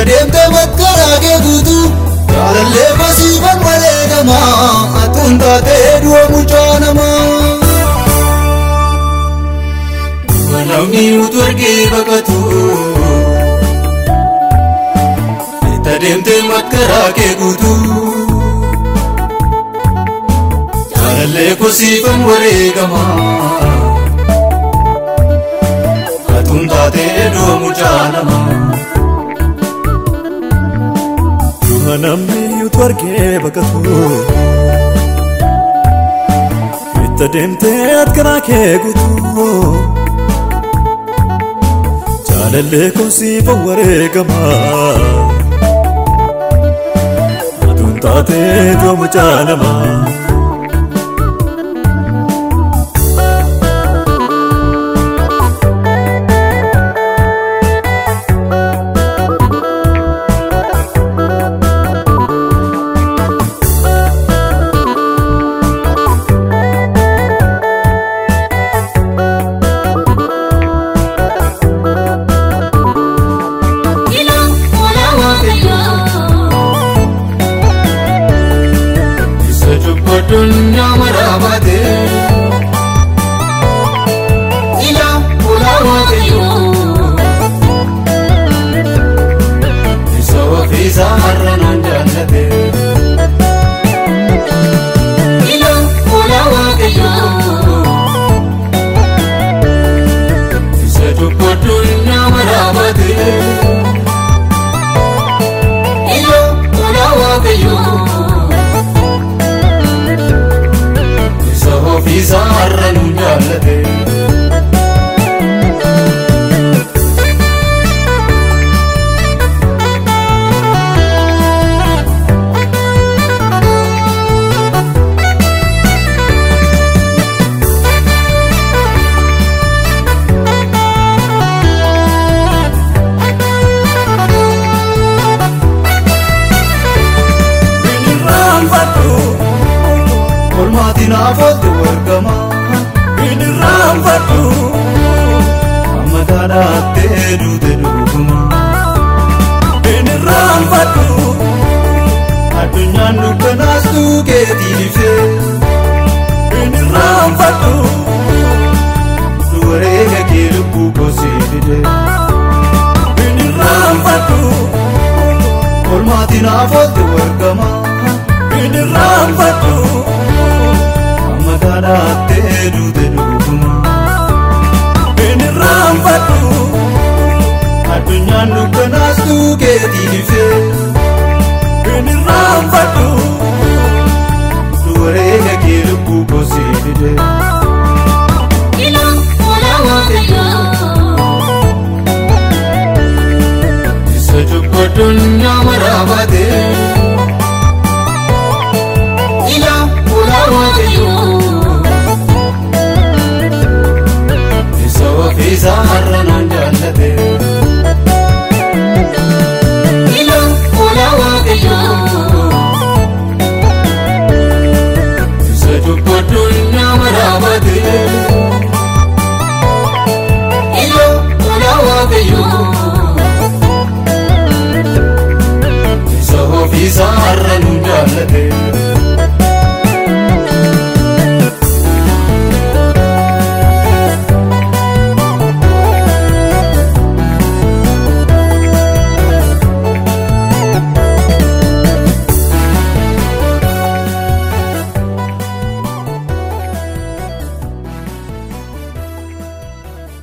Irra deemtee matkaraagee guutuu jaalallee basiifan malee gamaa atuun taatee du'a mucaa namaa. Namni utuu argee baqatu Itta deemtee matkaraa kee guutuu Jaalallee kosiifan wareegamaa Atuun taatee du'a mucaa namaa. Du'a namni utuu argee baqatu. Itti adeemtee akkaraa kee guutu. Jaalallee kosiifan wareegama. Atuun taatee du'a mucaa Dun Namara sonreír Olmaatiin afootti wargama. hin irraanfadhu. Amma taadhaattee duute dhuguma. Hin irraanfadhu, Addunyaan dukkanaastuu keetiin ifee. hin irraanfadhu. Nu wareega kee lubbuu kosii fide. Hin irraanfadhu, Olmaatiin afootti taadhaattee duute dhuguma. Hin irraanfadhu, Addunyaan dukkanaastuu keetiin